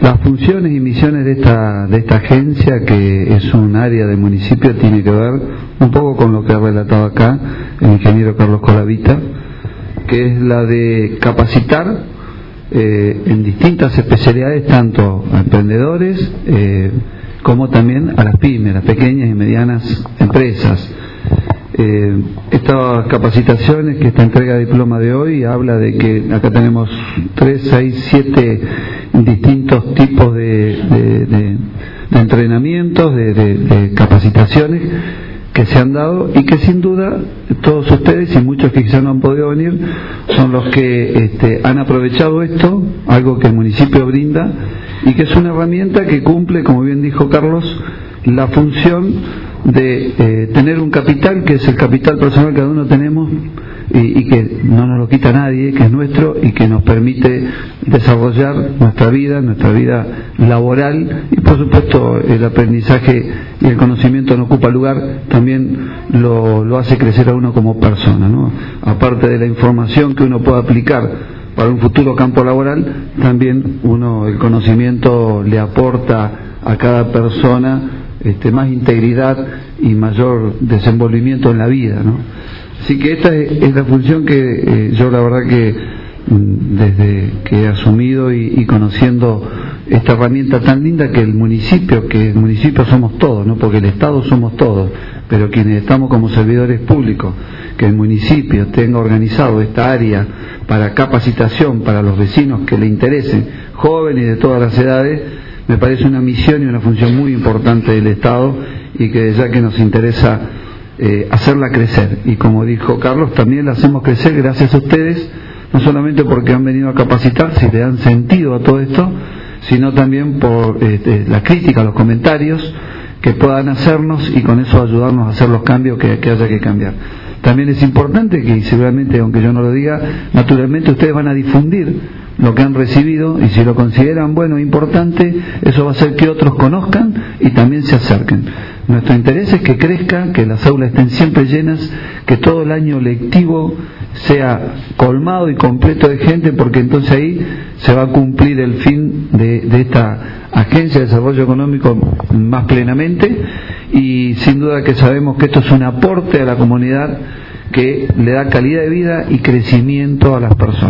Las funciones y misiones de esta, de esta agencia, que es un área del municipio, tiene que ver un poco con lo que ha relatado acá el ingeniero Carlos Colavita, que es la de capacitar eh, en distintas especialidades tanto a emprendedores eh, como también a las pymes, las pequeñas y medianas empresas. Eh, estas capacitaciones que esta entrega de diploma de hoy habla de que acá tenemos 3, 6, 7 distintos tipos de, de, entrenamientos, de, capacitaciones que se han dado y que sin duda todos ustedes y muchos que quizás no han podido venir son los que este, han aprovechado esto, algo que el municipio brinda y que es una herramienta que cumple, como bien dijo Carlos, la función de eh, tener un capital que es el capital personal que cada uno tenemos y, que no nos lo quita nadie, que es nuestro y que nos permite desarrollar nuestra vida, nuestra vida laboral y por supuesto el aprendizaje y el conocimiento no ocupa lugar, también lo, lo hace crecer a uno como persona, ¿no? aparte de la información que uno puede aplicar para un futuro campo laboral, también uno el conocimiento le aporta a cada persona este, más integridad y mayor desenvolvimiento en la vida. ¿no? Así que esta es, la función que eh, yo la verdad que mm, desde que he asumido y, conociendo esta herramienta tan linda que el municipio, que el municipio somos todos, ¿no? porque el Estado somos todos, pero quienes estamos como servidores públicos, que el municipio tenga organizado esta área para capacitación para los vecinos que le interesen, jóvenes de todas las edades, me parece una misión y una función muy importante del Estado y que ya que nos interesa eh, hacerla crecer. Y como dijo Carlos, también la hacemos crecer gracias a ustedes, no solamente porque han venido a capacitar, si le dan sentido a todo esto, sino también por este, la crítica, los comentarios que puedan hacernos y con eso ayudarnos a hacer los cambios que, que haya que cambiar. También es importante que, seguramente, aunque yo no lo diga, naturalmente ustedes van a difundir lo que han recibido y si lo consideran bueno e importante, eso va a hacer que otros conozcan y también se acerquen. Nuestro interés es que crezca, que las aulas estén siempre llenas, que todo el año lectivo sea colmado y completo de gente, porque entonces ahí se va a cumplir el fin de, de esta agencia de desarrollo económico más plenamente y sin duda que sabemos que esto es un aporte a la comunidad que le da calidad de vida y crecimiento a las personas.